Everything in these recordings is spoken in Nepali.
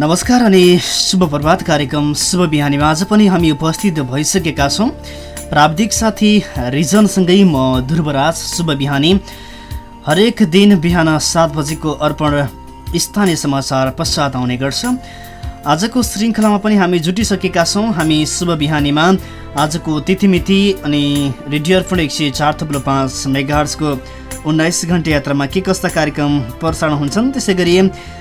नमस्कार अनि शुभ प्रभात कार्यक्रम शुभ बिहानीमा आज पनि हामी उपस्थित भइसकेका छौँ। प्राविधिक साथी रिजनसँगै म ध्रुवराज शुभ बिहानी। हरेक दिन बिहान सात बजेको अर्पण स्थानीय समाचार पश्चात आउने गर्छ। आजको श्रृङ्खलामा पनि हामी जुटिसकेका छौँ। हामी शुभ बिहानीमा आजको तिथिमिति अनि रेडियो अर्पण एक सय चार थप्लो पाँच मेगार्सको उन्नाइस घन्टे यात्रामा के कस्ता कार्यक्रम प्रसारण हुन्छन्? त्यसै गरी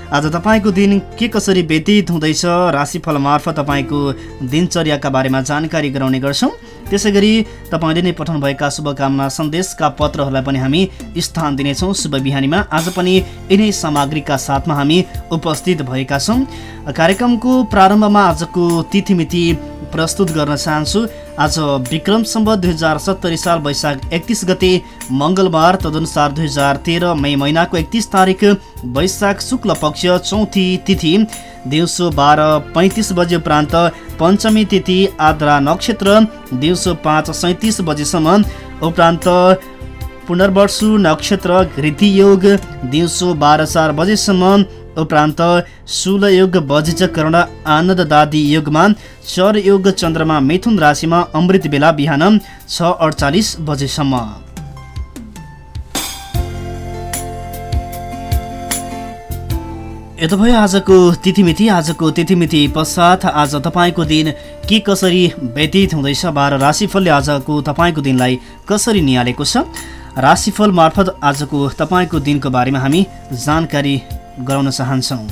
आज तपाईँको दिन के कसरी व्यतीत हुँदैछ? राशिफल मार्फत तपाईँको दिनचर्याका बारेमा जानकारी गराउने गर्छौँ। त्यसै गरी तपाईँले नै पठाउनुभएका शुभकामना सन्देशका पत्रहरूलाई पनि हामी स्थान दिनेछौँ। शुभ बिहानीमा आज पनि यिनै सामग्रीका साथमा हामी उपस्थित भएका छौँ। कार्यक्रमको प्रारम्भमा आजको तिथिमिति प्रस्तुत गर्न चाहन्छु। आज विक्रम सम्बत दुई हजार सत्तरी साल वैशाख एकतिस गते मङ्गलबार तदनुसार दुई हजार तेह्र मई महिनाको एकतिस तारिक वैशाख शुक्ल पक्ष चौथी तिथि दिउँसो बाह्र पैँतिस बजे उपरान्त पञ्चमी तिथि आद्रा नक्षत्र दिउँसो पाँच सैँतिस बजेसम्म उपरान्त पुनर्वर्षु नक्षत्र घृतियोग दिउँसो बाह्र चार बजेसम्म उपरान्त शुलयोग करण आनन्ददादी योगमा चर योग चन्द्रमा मिथुन राशिमा अमृत बेला बिहान छ अडचालिस बजेसम्म। यता भयो आजको तिथिमिति। आजको तिथिमिति पश्चात आज तपाईँको दिन के कसरी व्यतीत हुँदैछ? बाह्र राशिफलले आजको तपाईँको दिनलाई कसरी निहालेको छ? राशिफल मार्फत आजको तपाईँको दिनको बारेमा हामी जानकारी गराउन चाहन्छौँ।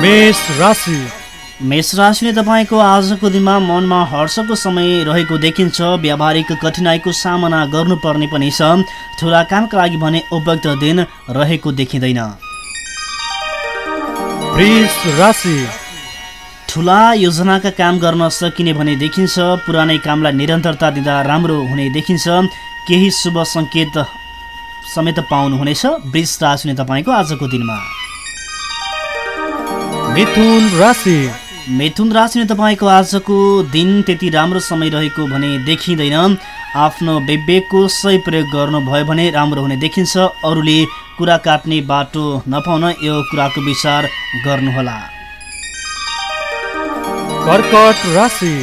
मेष राशि। मेष राशिले तपाईँको आजको दिनमा मनमा हर्षको समय रहेको देखिन्छ। व्यावहारिक कठिनाइको सामना गर्नुपर्ने पनि छ। ठुला कामका लागि भने उपयुक्त दिन रहेको देखिँदैन। ठुला योजनाका काम गर्न सकिने भने देखिन्छ। पुरानै कामलाई निरन्तरता दिँदा राम्रो हुने देखिन्छ। केही शुभ सङ्केत समेत पाउनुहुनेछ वृष राशि तपाईँको आजको दिनमा। मिथुन राशि। मिथुन राशि तपाईँको आजको दिन त्यति राम्रो समय रहेको भने देखिँदैन। आफ्नो विवेकको सही प्रयोग गर्नुभयो भने राम्रो हुने देखिन्छ। अरूले कुरा काट्ने बाटो नपाउन यो कुराको विचार गर्नुहोला। कर्कट राशि।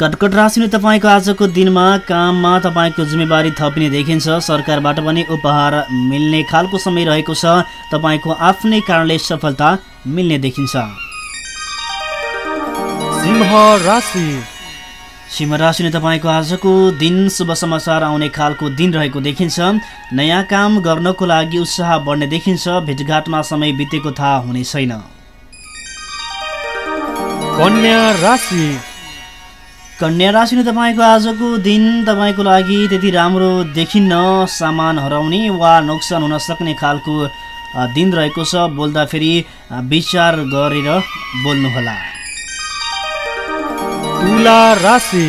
कटकट राशि तपाईँको आजको दिनमा काममा तपाईँको जिम्मेवारी थपिने देखिन्छ। सरकारबाट पनि उपहार मिल्ने खालको समय रहेको छ। तपाईँको आफ्नै कारणले सफलता मिल्ने देखिन्छ। सिंह राशि। सिंह राशि तपाईँको आजको दिन शुभ समाचार आउने खालको दिन रहेको देखिन्छ। नयाँ काम गर्नको लागि उत्साह बढ्ने देखिन्छ। भेटघाटमा समय बितेको थाहा हुने छैन। कन्या राशि तपाईँको आजको दिन तपाईँको लागि त्यति राम्रो देखिन्न सामान हराउने वा नोक्सान हुन सक्ने खालको दिन रहेको छ। बोल्दाखेरि विचार गरेर बोल्नुहोला। तुला राशि।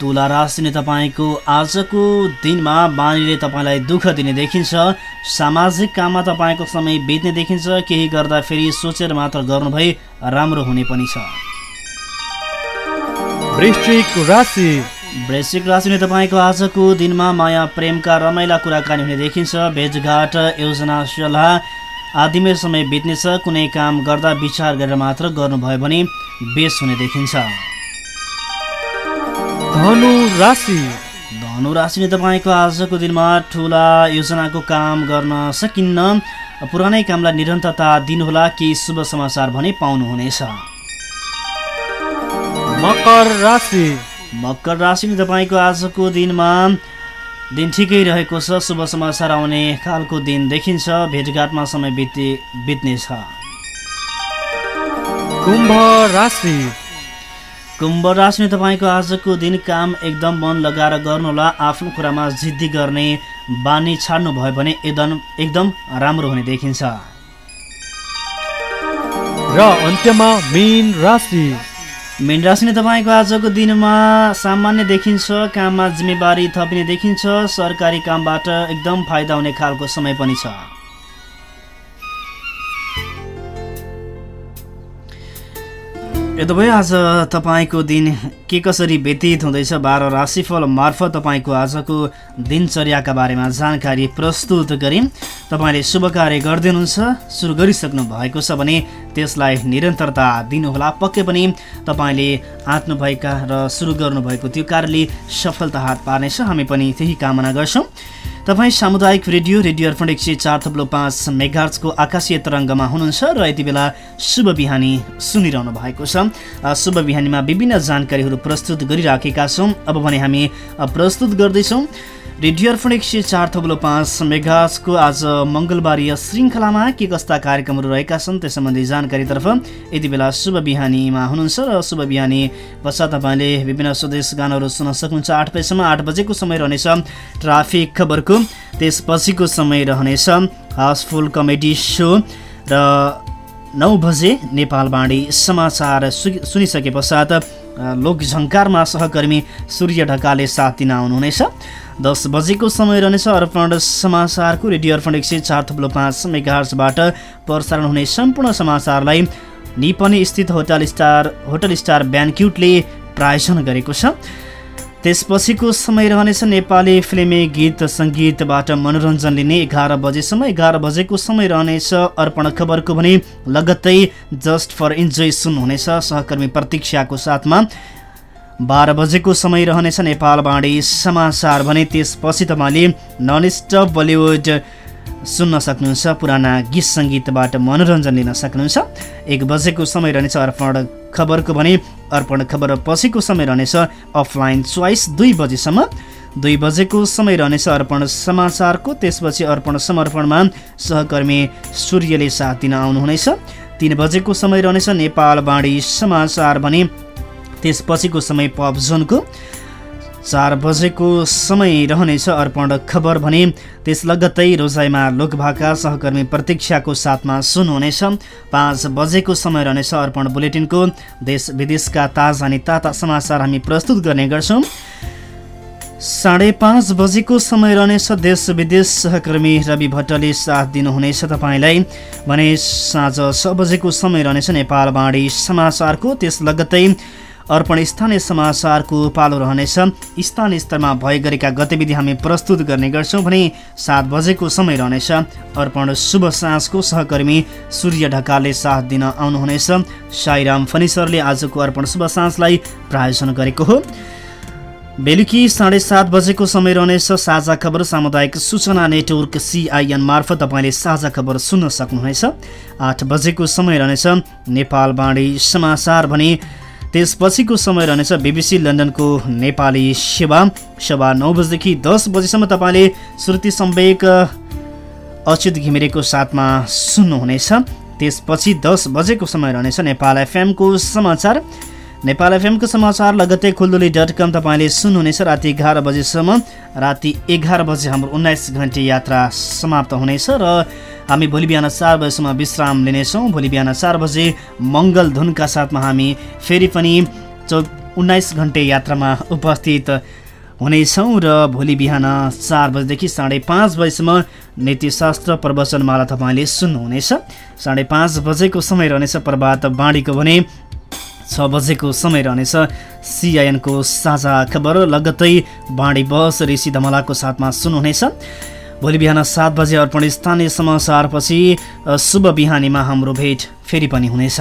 तुला राशि तपाईँको आजको दिनमा बानीले तपाईँलाई दुःख दिने देखिन्छ सामाजिक काममा तपाईँको समय बित्ने देखिन्छ केही गर्दा फेरि सोचेर मात्र गर्नुभए राम्रो हुने पनि छ। वृश्चिक राशि। वृश्चिक राशिले तपाईँको आजको दिनमा माया प्रेमका रमाइला कुराकानी हुने देखिन्छ। भेटघाट योजना सल्लाह आदिमै समय बित्नेछ। कुनै काम गर्दा विचार गरेर मात्र गर्नुभयो भने बेस हुने देखिन्छ। धनु राशि। धनु राशिले तपाईँको आजको दिनमा ठुला योजनाको काम गर्न सकिन्न। पुरानै कामलाई निरन्तरता दिनुहोला। कि शुभ समाचार भने पाउनुहुनेछ। मकर राशि। मकर राशि तपाईँको आजको दिनमा दिन ठिकै रहेको छ शुभ समाचार आउने खालको दिन देखिन्छ भेटघाटमा समय बिते बित्नेछ। कुम्भ राशि। कुम्भ राशि तपाईँको आजको दिन काम एकदम मन लगाएर गर्नुहोला आफ्नो कुरामा जिद्दी गर्ने बानी छाड्नु भयो भने एकदम एकदम राम्रो हुने देखिन्छ। र अन्त्यमा मेन राशि। मिनरासिनी तपाईँको आजको दिनमा सामान्य देखिन्छ काममा जिम्मेवारी थपिने देखिन्छ सरकारी कामबाट एकदम फाइदा हुने खालको समय पनि छ। यदि आज तपाईँको दिन के कसरी व्यतीत हुँदैछ? बाह्र राशिफल मार्फत तपाईँको आजको दिनचर्याका बारेमा जानकारी प्रस्तुत गरेँ तपाईँले शुभ कार्य गर्दै हुनुहुन्छ सुरु गरिसक्नु भएको छ भने त्यसलाई निरन्तरता दिनुहोला। पक्कै पनि तपाईँले आँट्नुभएका र सुरु गर्नुभएको त्यो कार्यले सफलता हात पार्नेछ। हामी पनि त्यही कामना गर्छौँ। तपाईँ सामुदायिक रेडियो रेडियो अर्पण एक सय चार थप्लो पाँच मेगार्सको आकाशीय तरङ्गमा हुनुहुन्छ र यति बेला शुभ बिहानी सुनिरहनु भएको छ। शुभ बिहानीमा विभिन्न जानकारीहरू प्रस्तुत गरिराखेका छौँ। अब भने हामी प्रस्तुत गर्दैछौँ। रेडियो अर्पण एक सय चार थप्लो पाँच मेघाजको आज मङ्गलबारीय श्रृङ्खलामा के कस्ता कार्यक्रमहरू रहेका छन् त्यस सम्बन्धी जानकारीतर्फ यति बेला शुभ बिहानीमा हुनुहुन्छ र शुभ बिहानी पश्चात तपाईँले विभिन्न स्वदेश गानहरू सुन्न सक्नुहुन्छ। आठ बजीसम्म आठ बजेको समय रहनेछ ट्राफिक खबरको त्यसपछिको समय रहनेछ हाउसफुल कमेडी सो र नौ बजे नेपाल बाँडी समाचार सुनिसके पश्चात लोकझङ्कारमा सहकर्मी सूर्य ढकालले साथ दिन आउनुहुनेछ। दस बजेको समय रहनेछ। अर्पण समाचारको रेडियो अर्पण एक सय चार थुप्रो पाँच मेगार्सबाट प्रसारण हुने सम्पूर्ण समाचारलाई निपनी स्थित होटल स्टार होटल स्टार ब्यानक्युटले प्रायोजन गरेको छ। त्यसपछिको समय रहनेछ नेपाली फिल्मी गीत सङ्गीतबाट मनोरञ्जन लिने एघार बजेसम्म। एघार बजेको समय रहनेछ अर्पण खबरको भने लगत्तै जस्ट फर इन्जोय सुन्नुहुनेछ सहकर्मी प्रतीक्षाको साथमा बाह्र बजेको समय रहनेछ नेपाल बाँडी समाचार भने त्यसपछि तपाईँले नन स्टप बलिउड सुन्न सक्नुहुन्छ पुराना गीत सङ्गीतबाट मनोरञ्जन लिन सक्नुहुन्छ। एक बजेको समय रहनेछ अर्पण खबरको भने अर्पण खबर पछिको समय रहनेछ अफलाइन चोइस दुई बजीसम्म। दुई बजेको समय रहनेछ अर्पण समाचारको त्यसपछि अर्पण समर्पणमा सहकर्मी सूर्यले साथ दिन आउनुहुनेछ। तिन बजेको समय रहनेछ नेपाल बाँडी समाचार भने त्यसपछिको समय पप जोनको चार बजेको समय रहनेछ अर्पण खबर भने त्यस लगत्तै रोजाइमा लोकभाका सहकर्मी प्रतीक्षाको साथमा सुन्नुहुनेछ पाँच बजेको समय रहनेछ अर्पण बुलेटिनको। देश विदेशका ताजा अनि ताता समाचार हामी प्रस्तुत गर्ने गर्छौँ। साढे पाँच बजेको समय रहनेछ देश विदेश सहकर्मी रवि भट्टले साथ दिनुहुनेछ तपाईँलाई। भने साँझ छ बजेको समय रहनेछ नेपाल बाँडी समाचारको। त्यस लगत्तै अर्पण स्थानीय समाचारको पालो रहनेछ। स्थानीय स्तरमा भए गरेका गतिविधि हामी प्रस्तुत गर्ने गर्छौँ भने सात बजेको समय रहनेछ। अर्पण शुभ साँझको सहकर्मी सूर्य ढकालले साथ दिन आउनुहुनेछ। साईराम फर्निचरले आजको अर्पण शुभ साँझलाई प्रायोजन गरेको हो। बेलुकी साढे सात बजेको समय रहनेछ। साझा खबर सामुदायिक सूचना नेटवर्क सिआइएन मार्फत तपाईँले साझा खबर सुन्न सक्नुहुनेछ। आठ बजेको समय रहनेछ। नेपाल बाँडी समाचार भने त्यसपछिको समय रहनेछ बिबिसी लन्डनको नेपाली सेवा। सेवा नौ बजीदेखि दस बजीसम्म तपाईँले श्रुति सम्वेक अच्युत घिमिरेको साथमा सुन्नुहुनेछ। त्यसपछि दस बजेको समय रहनेछ नेपाल एफएमको समाचार। नेपाल एफएमको समाचार लगत्तै खुल्दुली डट कम तपाईँले सुन्नुहुनेछ राति एघार बजेसम्म। राति एघार बजे हाम्रो उन्नाइस घन्टे यात्रा समाप्त हुनेछ र हामी भोलि बिहान चार बजीसम्म विश्राम लिनेछौँ। भोलि बिहान चार बजे मङ्गल धुनका साथमा हामी फेरि पनि चौ उन्नाइस घन्टे यात्रामा उपस्थित हुनेछौँ र भोलि बिहान चार बजेदेखि साढे पाँच बजीसम्म नीतिशास्त्र प्रवचनमाला तपाईँले सुन्नुहुनेछ। साढे पाँच बजेको समय रहनेछ प्रभात बाँडीको भने छ बजेको समय रहनेछ। सिआइएनको साझा खबर लगत्तै बाँडी बस ऋषि धमलाको साथमा सुन्नुहुनेछ। भोलि बिहान सात बजे अर्पण स्थानीय समाचारपछि शुभ बिहानीमा हाम्रो भेट फेरि पनि हुनेछ।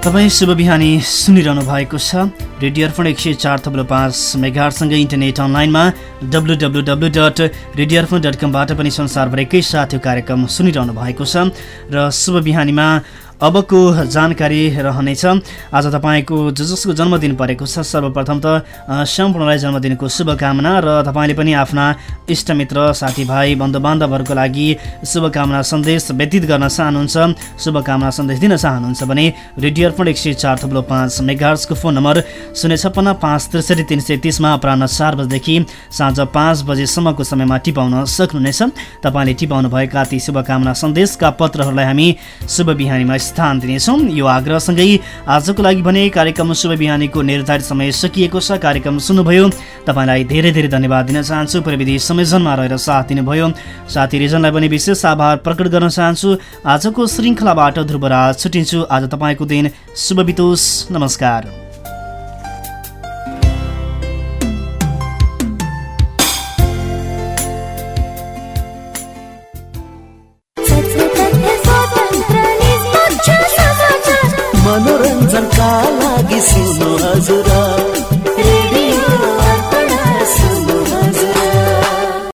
तपाईँ शुभ बिहानी सुनिरहनु भएको छ। रेडियो अर्पण एक सय चार थप्लो पाँच मेगाहरूसँगै इन्टरनेट अनलाइनमा W W W dot radio Arpan dot कमबाट पनि संसारभरिकै साथ यो कार्यक्रम सुनिरहनु भएको छ। र शुभ बिहानीमा अबको जानकारी रहनेछ। आज तपाईँको जो जसको जन्मदिन परेको छ सर्वप्रथम त सम्पूर्णलाई जन्मदिनको शुभकामना र तपाईँले पनि आफ्ना इष्टमित्र साथीभाइ बन्धुबान्धवहरूको लागि शुभकामना सन्देश व्यतीत गर्न चाहनुहुन्छ शुभकामना सन्देश दिन चाहनुहुन्छ भने रेडियो अर्पण एक सय चार थप्लो पाँच मेगार्सको फोन नम्बर शून्य छप्पन्न पाँच त्रिसठी तिन सय तिसमा अपराह चार बजेदेखि साँझ पाँच बजेसम्मको समयमा टिपाउन सक्नुहुनेछ। तपाईँले टिपाउनु भएका ती शुभकामना सन्देशका पत्रहरूलाई हामी शुभ बिहानीमा स्थान दिनेछौँ। यो आग्रहसँगै आजको लागि भने कार्यक्रम शुभ बिहानीको निर्धारित समय सकिएको छ। कार्यक्रम सुन्नुभयो। तपाईँलाई धेरै धेरै धन्यवाद दिन चाहन्छु। प्रविधि संयोजनमा रहेर साथ दिनुभयो। साथी रिजनलाई पनि विशेष आभार प्रकट गर्न चाहन्छु। आजको श्रृङ्खलाबाट ध्रुवराज छुट्टिन्छु आज तपाईँको दिन शुभ बितोस्। नमस्कार। का लागि सुनो हजुर।